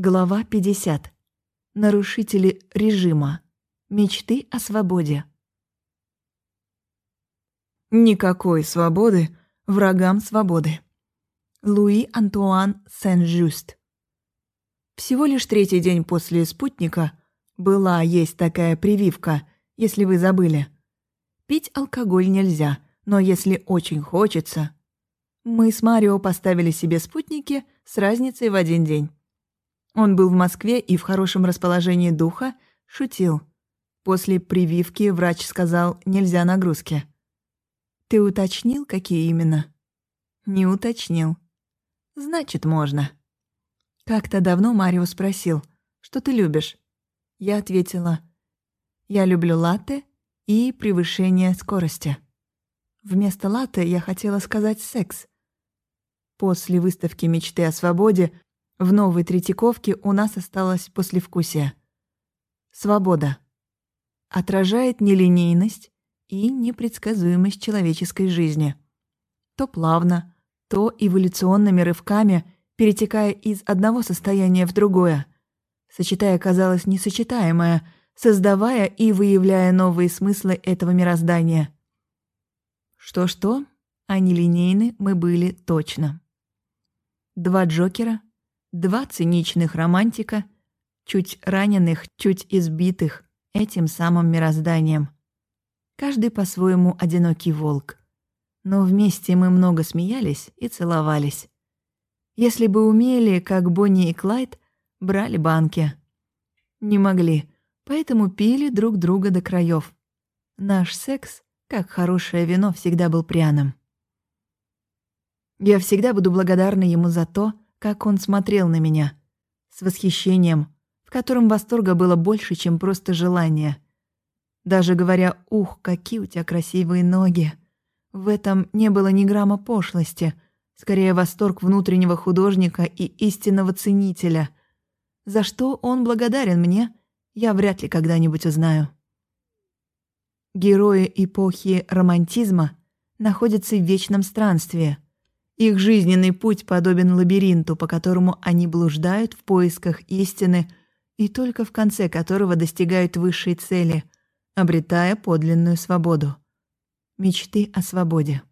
Глава 50. Нарушители режима. Мечты о свободе. Никакой свободы врагам свободы. Луи Антуан Сен-Жюст. Всего лишь третий день после спутника была есть такая прививка, если вы забыли. Пить алкоголь нельзя, но если очень хочется. Мы с Марио поставили себе спутники с разницей в один день. Он был в Москве и в хорошем расположении духа шутил. После прививки врач сказал «нельзя нагрузки». «Ты уточнил, какие именно?» «Не уточнил». «Значит, можно». Как-то давно Марио спросил, что ты любишь? Я ответила, я люблю латте и превышение скорости. Вместо латте я хотела сказать секс. После выставки мечты о свободе в новой Третьяковке у нас осталось послевкусие. Свобода. Отражает нелинейность и непредсказуемость человеческой жизни. То плавно, то эволюционными рывками, перетекая из одного состояния в другое, сочетая, казалось, несочетаемое, создавая и выявляя новые смыслы этого мироздания. Что-что, а нелинейны мы были точно. Два Джокера — Два циничных романтика, чуть раненых, чуть избитых этим самым мирозданием. Каждый по-своему одинокий волк. Но вместе мы много смеялись и целовались. Если бы умели, как Бонни и Клайд, брали банки. Не могли, поэтому пили друг друга до краев. Наш секс, как хорошее вино, всегда был пряным. Я всегда буду благодарна ему за то, как он смотрел на меня. С восхищением, в котором восторга было больше, чем просто желание. Даже говоря «Ух, какие у тебя красивые ноги!» В этом не было ни грамма пошлости, скорее восторг внутреннего художника и истинного ценителя. За что он благодарен мне, я вряд ли когда-нибудь узнаю. Герои эпохи романтизма находятся в вечном странстве — их жизненный путь подобен лабиринту, по которому они блуждают в поисках истины и только в конце которого достигают высшей цели, обретая подлинную свободу. Мечты о свободе.